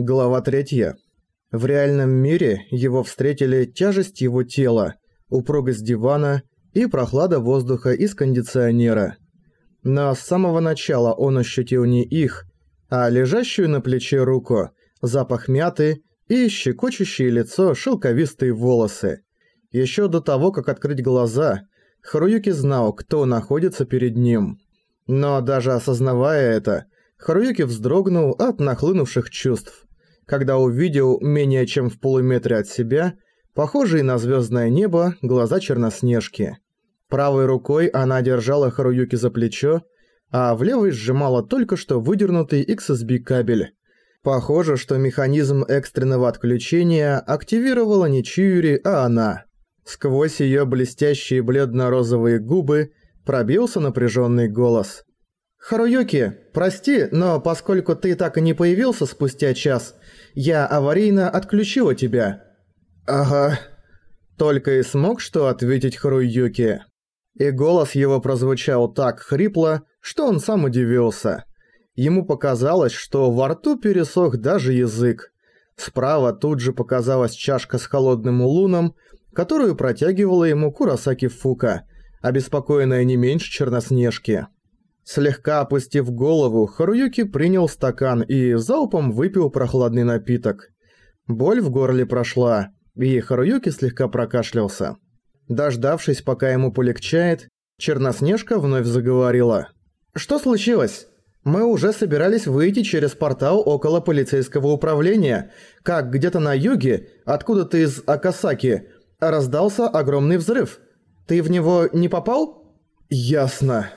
Глава 3. В реальном мире его встретили тяжесть его тела, упругость дивана и прохлада воздуха из кондиционера. Но с самого начала он ощутил не их, а лежащую на плече руку, запах мяты и щекочущее лицо шелковистые волосы. Еще до того, как открыть глаза, Харуюки знал, кто находится перед ним. Но даже осознавая это, Харуюки вздрогнул от нахлынувших чувств когда увидел менее чем в полуметре от себя похожие на звездное небо глаза Черноснежки. Правой рукой она держала Харуюки за плечо, а в левой сжимала только что выдернутый XSB кабель. Похоже, что механизм экстренного отключения активировала не Чиури, а она. Сквозь ее блестящие бледно-розовые губы пробился напряженный голос. «Харуюки, прости, но поскольку ты так и не появился спустя час, я аварийно отключила тебя». «Ага». Только и смог что ответить Харуюки. И голос его прозвучал так хрипло, что он сам удивился. Ему показалось, что во рту пересох даже язык. Справа тут же показалась чашка с холодным луном, которую протягивала ему Курасаки Фука, обеспокоенная не меньше Черноснежки. Слегка опустив голову, Харуюки принял стакан и залпом выпил прохладный напиток. Боль в горле прошла, и Харуюки слегка прокашлялся. Дождавшись, пока ему полегчает, Черноснежка вновь заговорила. «Что случилось? Мы уже собирались выйти через портал около полицейского управления, как где-то на юге, откуда-то из Акасаки, раздался огромный взрыв. Ты в него не попал?» «Ясно»,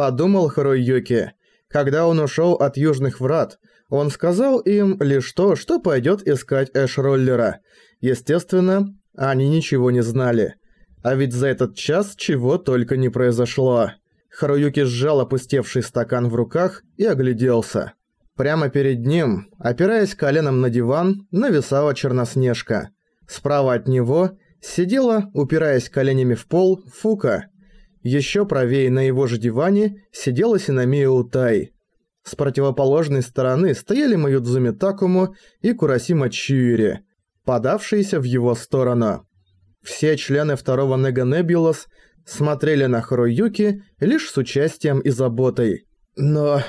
Подумал Харуюки. Когда он ушел от Южных Врат, он сказал им лишь то, что пойдет искать Эш-роллера. Естественно, они ничего не знали. А ведь за этот час чего только не произошло. Харуюки сжал опустевший стакан в руках и огляделся. Прямо перед ним, опираясь коленом на диван, нависала Черноснежка. Справа от него сидела, упираясь коленями в пол, Фука – еще правее на его же диване сидела Синамия Утай. С противоположной стороны стояли Маюдзуми Такому и Курасима Чиури, подавшиеся в его сторону. Все члены второго Нега Небулас смотрели на Харуюки лишь с участием и заботой. Но...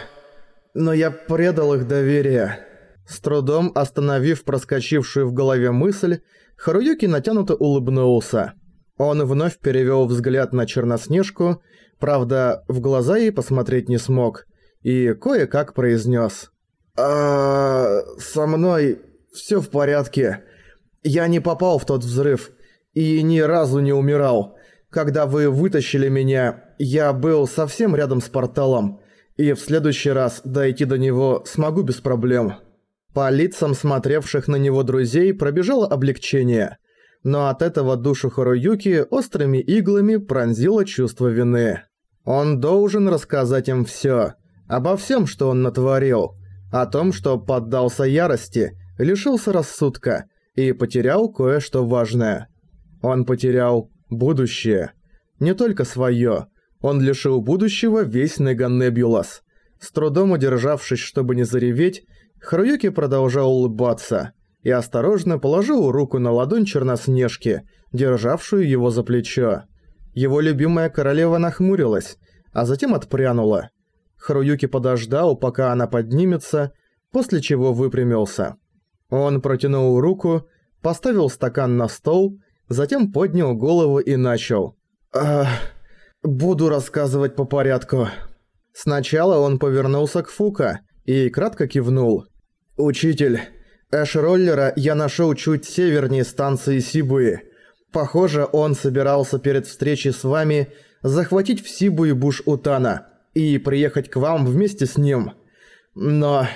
но я предал их доверие. С трудом остановив проскочившую в голове мысль, Харуюки натянуто улыбнулся. Он вновь перевёл взгляд на Черноснежку, правда, в глаза ей посмотреть не смог, и кое-как произнёс. «А... со мной всё в порядке. Я не попал в тот взрыв и ни разу не умирал. Когда вы вытащили меня, я был совсем рядом с порталом, и в следующий раз дойти до него смогу без проблем». По лицам смотревших на него друзей пробежало облегчение – но от этого душу Харуюки острыми иглами пронзило чувство вины. Он должен рассказать им всё, обо всем, что он натворил, о том, что поддался ярости, лишился рассудка и потерял кое-что важное. Он потерял будущее. Не только своё, он лишил будущего весь Неган Небулас. С трудом удержавшись, чтобы не зареветь, Харуюки продолжал улыбаться – и осторожно положил руку на ладонь Черноснежки, державшую его за плечо. Его любимая королева нахмурилась, а затем отпрянула. Харуюки подождал, пока она поднимется, после чего выпрямился. Он протянул руку, поставил стакан на стол, затем поднял голову и начал. «Ах, буду рассказывать по порядку». Сначала он повернулся к Фука и кратко кивнул. «Учитель, Эш-роллера я нашел чуть севернее станции Сибуи. Похоже, он собирался перед встречей с вами захватить в Сибуи Буш-Утана и приехать к вам вместе с ним. Но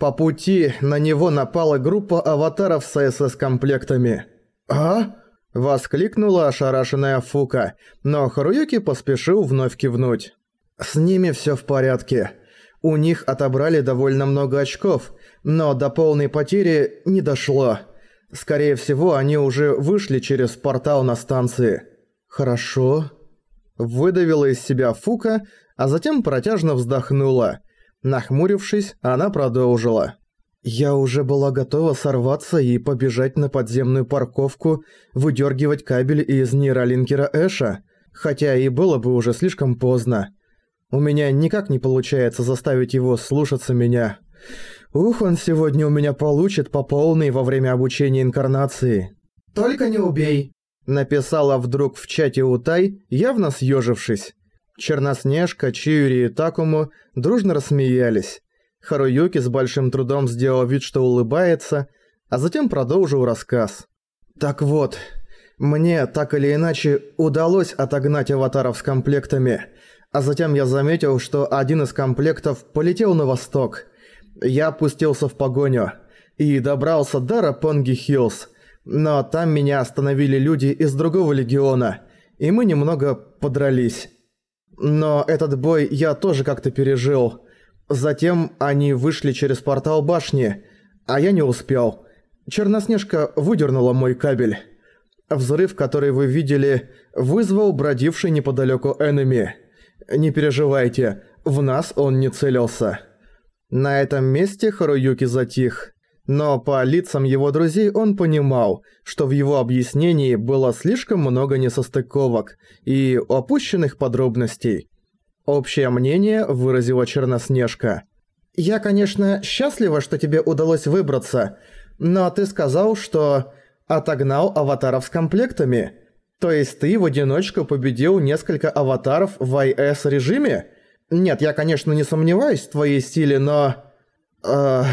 по пути на него напала группа аватаров с СС-комплектами. «А?» – воскликнула ошарашенная Фука, но Харуюки поспешил вновь кивнуть. «С ними всё в порядке. У них отобрали довольно много очков – но до полной потери не дошло. Скорее всего, они уже вышли через портал на станции. «Хорошо». Выдавила из себя Фука, а затем протяжно вздохнула. Нахмурившись, она продолжила. Я уже была готова сорваться и побежать на подземную парковку, выдергивать кабель из нейролинкера Эша, хотя и было бы уже слишком поздно. У меня никак не получается заставить его слушаться меня. Ух, он сегодня у меня получит по полной во время обучения инкарнации. «Только не убей», — написала вдруг в чате Утай, явно съежившись. Черноснежка, Чиури и Такому дружно рассмеялись. Харуюки с большим трудом сделал вид, что улыбается, а затем продолжил рассказ. «Так вот, мне так или иначе удалось отогнать аватаров с комплектами, а затем я заметил, что один из комплектов полетел на восток. Я опустился в погоню и добрался до Рапонги Хиллз, но там меня остановили люди из другого легиона, и мы немного подрались. Но этот бой я тоже как-то пережил». Затем они вышли через портал башни, а я не успел. Черноснежка выдернула мой кабель. Взрыв, который вы видели, вызвал бродивший неподалеку энеми. Не переживайте, в нас он не целился. На этом месте Харуюки затих. Но по лицам его друзей он понимал, что в его объяснении было слишком много несостыковок и опущенных подробностей. Общее мнение выразила Черноснежка. «Я, конечно, счастлива, что тебе удалось выбраться, но ты сказал, что отогнал аватаров с комплектами. То есть ты в одиночку победил несколько аватаров в IS-режиме? Нет, я, конечно, не сомневаюсь в твоей силе, но... Э...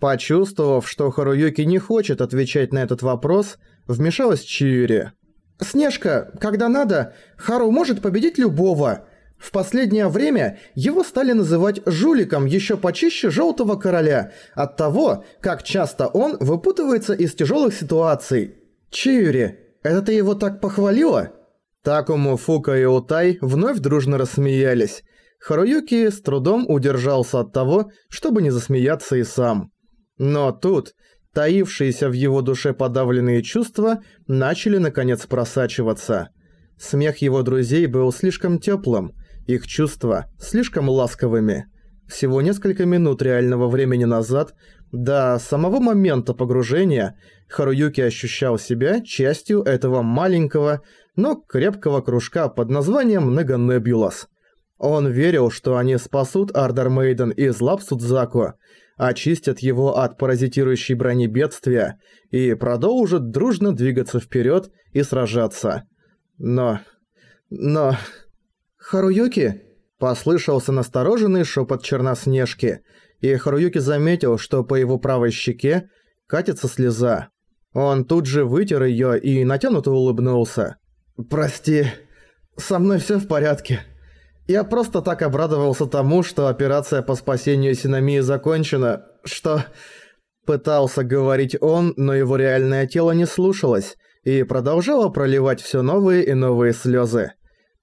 Почувствовав, что Харуюки не хочет отвечать на этот вопрос, вмешалась Чиури. «Снежка, когда надо, Хару может победить любого. В последнее время его стали называть жуликом еще почище Желтого Короля от того, как часто он выпутывается из тяжелых ситуаций. Чиури, это ты его так похвалила? Такому Фука и Утай вновь дружно рассмеялись. Харуюки с трудом удержался от того, чтобы не засмеяться и сам. Но тут таившиеся в его душе подавленные чувства начали наконец просачиваться. Смех его друзей был слишком теплым, их чувства слишком ласковыми. Всего несколько минут реального времени назад, до самого момента погружения, Харуюки ощущал себя частью этого маленького, но крепкого кружка под названием Нега Небулас. Он верил, что они спасут Ардер Мейден из лап Судзаку, очистят его от паразитирующей брони бедствия и продолжат дружно двигаться вперед и сражаться. Но... но... «Харуюки?» – послышался настороженный шепот Черноснежки, и Харуюки заметил, что по его правой щеке катится слеза. Он тут же вытер её и натянуто улыбнулся. «Прости, со мной всё в порядке. Я просто так обрадовался тому, что операция по спасению Синамии закончена, что...» Пытался говорить он, но его реальное тело не слушалось и продолжало проливать всё новые и новые слёзы.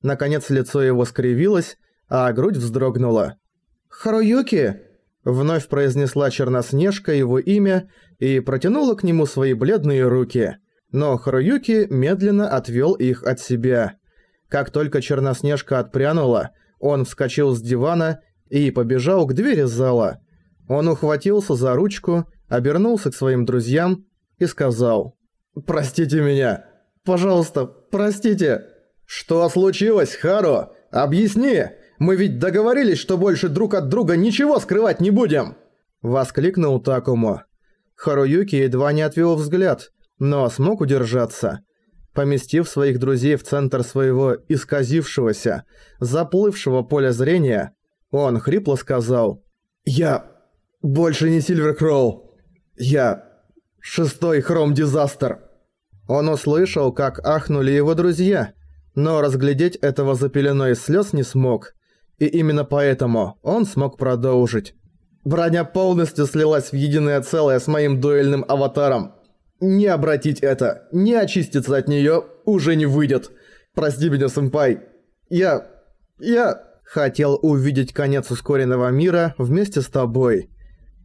Наконец лицо его скривилось, а грудь вздрогнула. «Харуюки!» Вновь произнесла Черноснежка его имя и протянула к нему свои бледные руки. Но Харуюки медленно отвел их от себя. Как только Черноснежка отпрянула, он вскочил с дивана и побежал к двери зала. Он ухватился за ручку, обернулся к своим друзьям и сказал «Простите меня! Пожалуйста, простите!» «Что случилось, Харо? Объясни! Мы ведь договорились, что больше друг от друга ничего скрывать не будем!» Воскликнул Такому. Харуюки едва не отвел взгляд, но смог удержаться. Поместив своих друзей в центр своего исказившегося, заплывшего поля зрения, он хрипло сказал «Я больше не Сильвер Кроу. Я шестой Хром Дизастер». Он услышал, как ахнули его друзья, но разглядеть этого за пеленой слез не смог. И именно поэтому он смог продолжить. Броня полностью слилась в единое целое с моим дуэльным аватаром. Не обратить это, не очиститься от нее уже не выйдет. Прости меня, сэмпай. Я... я... Хотел увидеть конец ускоренного мира вместе с тобой.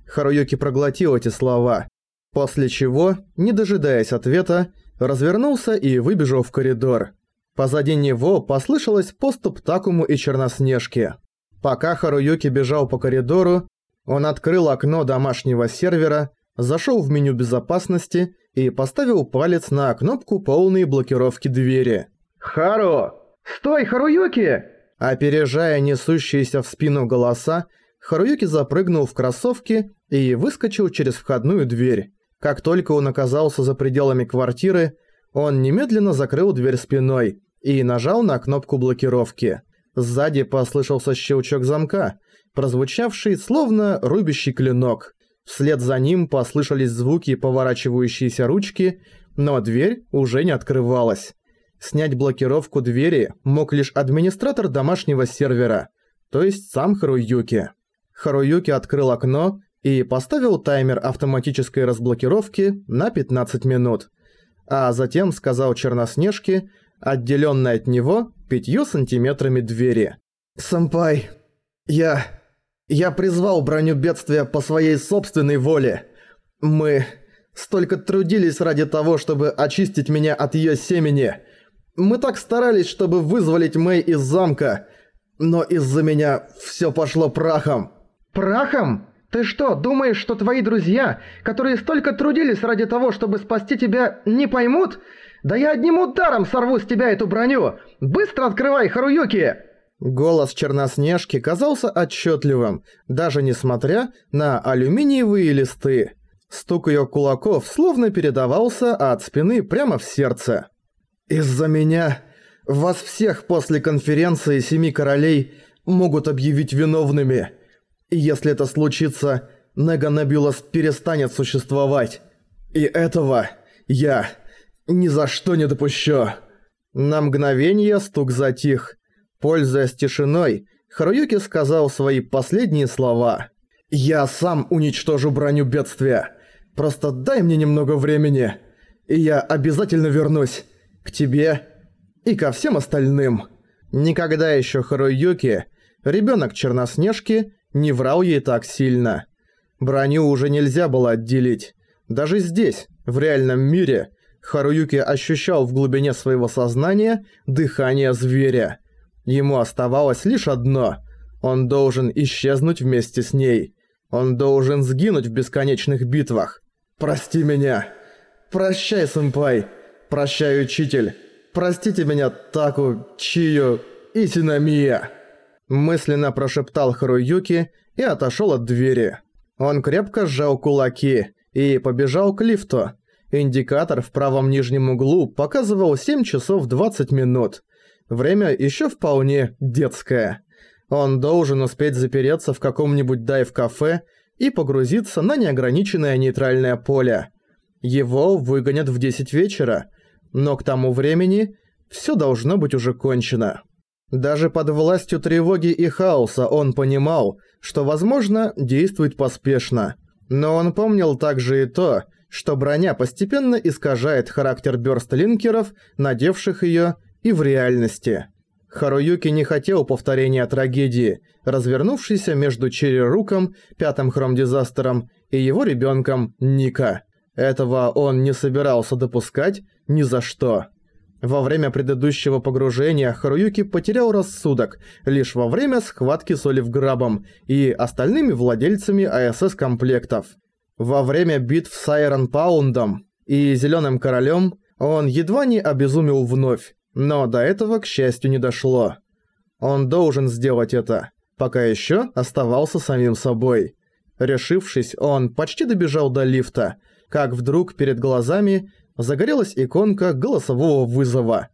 Харуюки проглотил эти слова. После чего, не дожидаясь ответа, развернулся и выбежал в коридор. Позади него послышалось поступ Такому и Черноснежки. Пока Харуюки бежал по коридору, Он открыл окно домашнего сервера, зашел в меню безопасности и поставил палец на кнопку полной блокировки двери. «Хару! Стой, Харуюки!» Опережая несущиеся в спину голоса, Харуюки запрыгнул в кроссовки и выскочил через входную дверь. Как только он оказался за пределами квартиры, он немедленно закрыл дверь спиной и нажал на кнопку блокировки. Сзади послышался щелчок замка, прозвучавший словно рубящий клинок. Вслед за ним послышались звуки поворачивающейся ручки, но дверь уже не открывалась. Снять блокировку двери мог лишь администратор домашнего сервера, то есть сам Харуюки. Харуюки открыл окно и поставил таймер автоматической разблокировки на 15 минут, а затем сказал Черноснежке, отделённой от него пятью сантиметрами двери. «Сэмпай, я... я призвал броню бедствия по своей собственной воле. Мы столько трудились ради того, чтобы очистить меня от её семени. Мы так старались, чтобы вызволить Мэй из замка, но из-за меня всё пошло прахом». «Прахом? Ты что, думаешь, что твои друзья, которые столько трудились ради того, чтобы спасти тебя, не поймут? Да я одним ударом сорву с тебя эту броню! Быстро открывай, Харуюки!» Голос Черноснежки казался отчетливым, даже несмотря на алюминиевые листы. Стук ее кулаков словно передавался от спины прямо в сердце. «Из-за меня вас всех после конференции Семи Королей могут объявить виновными». И если это случится, Неганебулас перестанет существовать. И этого я ни за что не допущу. На мгновение стук затих. Пользуясь тишиной, Харуюки сказал свои последние слова. «Я сам уничтожу броню бедствия. Просто дай мне немного времени, и я обязательно вернусь к тебе и ко всем остальным». Никогда еще Харуюки, ребенок Черноснежки, не врал ей так сильно. Броню уже нельзя было отделить. Даже здесь, в реальном мире, Харуюки ощущал в глубине своего сознания дыхание зверя. Ему оставалось лишь одно – он должен исчезнуть вместе с ней. Он должен сгинуть в бесконечных битвах. «Прости меня! Прощай, сэмпай! Прощай, учитель! Простите меня, Таку, Чию и Синамия!» мысленно прошептал Харуюки и отошёл от двери. Он крепко сжал кулаки и побежал к лифту. Индикатор в правом нижнем углу показывал 7 часов 20 минут. Время ещё вполне детское. Он должен успеть запереться в каком-нибудь дайв-кафе и погрузиться на неограниченное нейтральное поле. Его выгонят в 10 вечера, но к тому времени всё должно быть уже кончено. Даже под властью тревоги и хаоса он понимал, что, возможно, действует поспешно. Но он помнил также и то, что броня постепенно искажает характер бёрстлинкеров, надевших её, и в реальности. Харуюки не хотел повторения трагедии, развернувшейся между Черри-Руком, пятым хром-дизастером, и его ребёнком Ника. Этого он не собирался допускать ни за что. Во время предыдущего погружения Харуюки потерял рассудок лишь во время схватки с Оливграбом и остальными владельцами АСС-комплектов. Во время битв с Айрон Паундом и Зелёным Королем он едва не обезумел вновь, но до этого, к счастью, не дошло. Он должен сделать это, пока ещё оставался самим собой. Решившись, он почти добежал до лифта, как вдруг перед глазами загорелась иконка голосового вызова.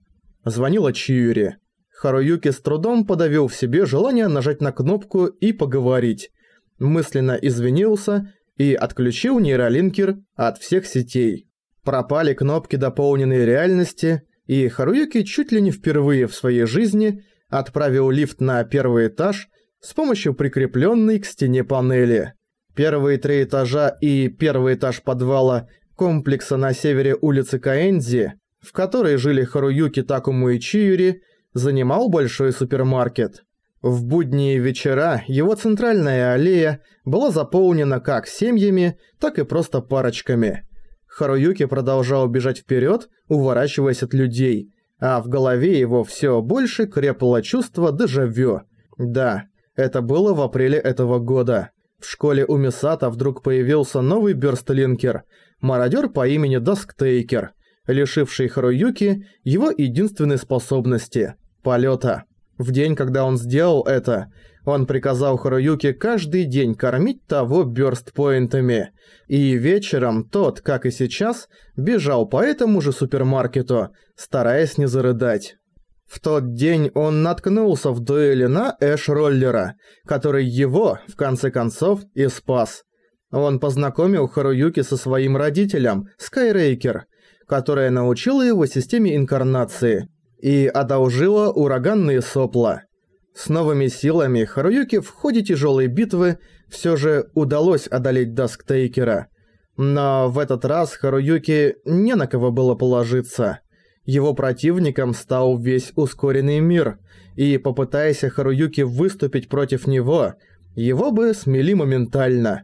Звонила Чиюри. Харуюки с трудом подавил в себе желание нажать на кнопку и поговорить. Мысленно извинился и отключил нейролинкер от всех сетей. Пропали кнопки дополненной реальности, и Харуюки чуть ли не впервые в своей жизни отправил лифт на первый этаж с помощью прикрепленной к стене панели. Первые три этажа и первый этаж подвала комплекса на севере улицы Каэнзи, в которой жили Харуюки, Такому и Чиюри, занимал большой супермаркет. В будние вечера его центральная аллея была заполнена как семьями, так и просто парочками. Харуюки продолжал бежать вперед, уворачиваясь от людей, а в голове его все больше крепло чувство дежавю. Да, это было в апреле этого года. В школе у Мисата вдруг появился новый бёрстлинкер, мародёр по имени Дасктейкер, лишивший Харуюки его единственной способности – полёта. В день, когда он сделал это, он приказал Харуюке каждый день кормить того бёрст-поинтами, и вечером тот, как и сейчас, бежал по этому же супермаркету, стараясь не зарыдать. В тот день он наткнулся в дуэли на Эш-роллера, который его, в конце концов, и спас. Он познакомил Харуюки со своим родителем, Скайрейкер, которая научила его системе инкарнации и одолжила ураганные сопла. С новыми силами Харуюки в ходе тяжелой битвы все же удалось одолеть Дасктейкера. Но в этот раз Харуюки не на кого было положиться. Его противником стал весь ускоренный мир, и попытаясь Харуюки выступить против него, его бы смели моментально.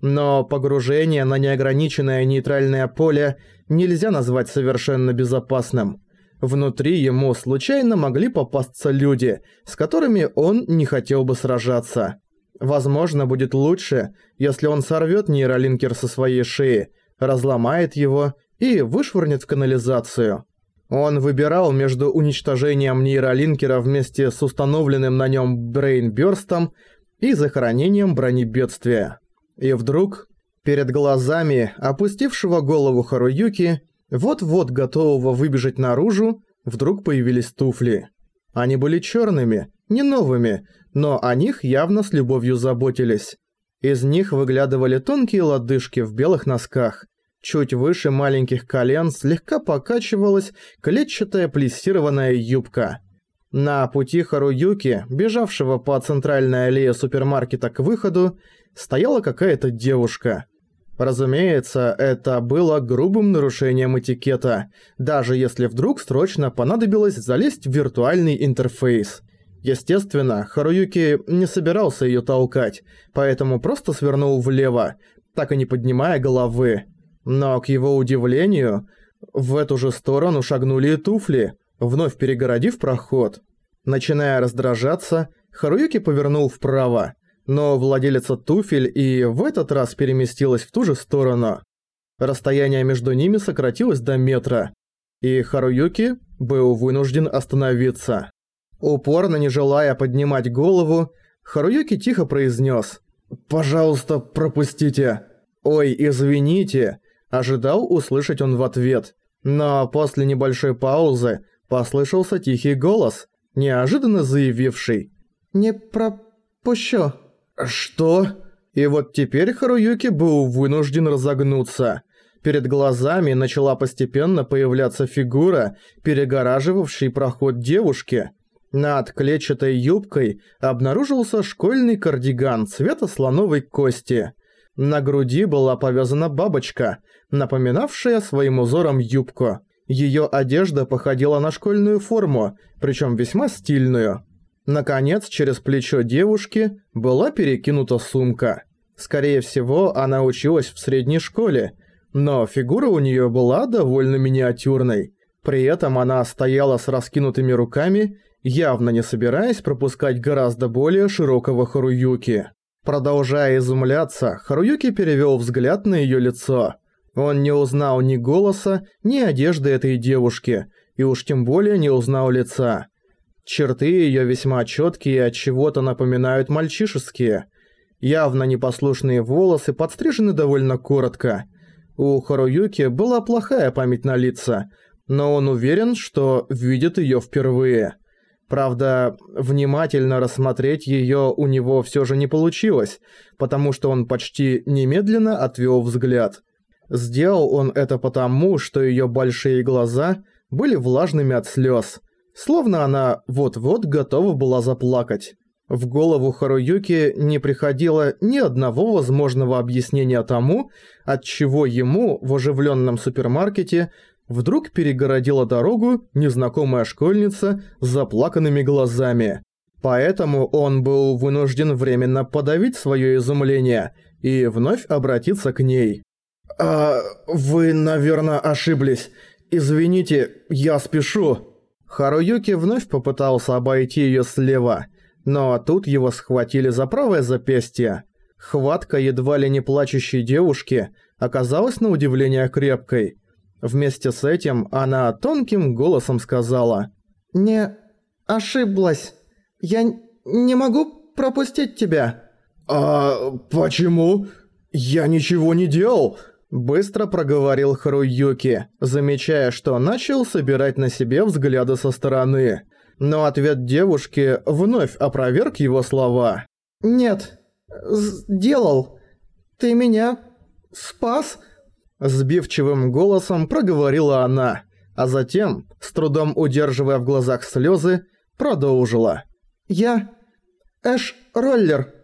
Но погружение на неограниченное нейтральное поле нельзя назвать совершенно безопасным. Внутри ему случайно могли попасться люди, с которыми он не хотел бы сражаться. Возможно, будет лучше, если он сорвет нейролинкер со своей шеи, разломает его и вышвырнет в канализацию. Он выбирал между уничтожением нейролинкера вместе с установленным на нем брейнбёрстом и захоронением бронебедствия. И вдруг, перед глазами опустившего голову Харуюки, вот-вот готового выбежать наружу, вдруг появились туфли. Они были черными, не новыми, но о них явно с любовью заботились. Из них выглядывали тонкие лодыжки в белых носках, Чуть выше маленьких колен слегка покачивалась клетчатая плессированная юбка. На пути Харуюки, бежавшего по центральной аллее супермаркета к выходу, стояла какая-то девушка. Разумеется, это было грубым нарушением этикета, даже если вдруг срочно понадобилось залезть в виртуальный интерфейс. Естественно, Харуюки не собирался её толкать, поэтому просто свернул влево, так и не поднимая головы. Но, к его удивлению, в эту же сторону шагнули туфли, вновь перегородив проход. Начиная раздражаться, Харуюки повернул вправо, но владелица туфель и в этот раз переместилась в ту же сторону. Расстояние между ними сократилось до метра, и Харуюки был вынужден остановиться. Упорно не желая поднимать голову, Харуюки тихо произнес «Пожалуйста, пропустите». «Ой, извините, Ожидал услышать он в ответ, но после небольшой паузы послышался тихий голос, неожиданно заявивший «Не пропущу». «Что?» И вот теперь Харуюки был вынужден разогнуться. Перед глазами начала постепенно появляться фигура, перегораживавшей проход девушки. Над клетчатой юбкой обнаружился школьный кардиган цвета слоновой кости – на груди была повязана бабочка, напоминавшая своим узором юбку. Её одежда походила на школьную форму, причём весьма стильную. Наконец, через плечо девушки была перекинута сумка. Скорее всего, она училась в средней школе, но фигура у неё была довольно миниатюрной. При этом она стояла с раскинутыми руками, явно не собираясь пропускать гораздо более широкого Харуюки. Продолжая изумляться, Харуюки перевёл взгляд на её лицо. Он не узнал ни голоса, ни одежды этой девушки, и уж тем более не узнал лица. Черты её весьма чёткие и от чего-то напоминают мальчишеские. Явно непослушные волосы подстрижены довольно коротко. У Харуюки была плохая память на лица, но он уверен, что видит её впервые. Правда, внимательно рассмотреть её у него всё же не получилось, потому что он почти немедленно отвёл взгляд. Сделал он это потому, что её большие глаза были влажными от слёз, словно она вот-вот готова была заплакать. В голову Харуюки не приходило ни одного возможного объяснения тому, отчего ему в оживлённом супермаркете Вдруг перегородила дорогу незнакомая школьница с заплаканными глазами. Поэтому он был вынужден временно подавить своё изумление и вновь обратиться к ней. «А, вы, наверное, ошиблись. Извините, я спешу». Харуюки вновь попытался обойти её слева, но тут его схватили за правое запястье. Хватка едва ли не плачущей девушки оказалась на удивление крепкой. Вместе с этим она тонким голосом сказала «Не ошиблась. Я не могу пропустить тебя». «А почему? Я ничего не делал!» Быстро проговорил Харуюки, замечая, что начал собирать на себе взгляды со стороны. Но ответ девушки вновь опроверг его слова. «Нет, сделал. Ты меня спас?» Сбивчивым голосом проговорила она, а затем, с трудом удерживая в глазах слезы, продолжила. «Я... Эш Роллер.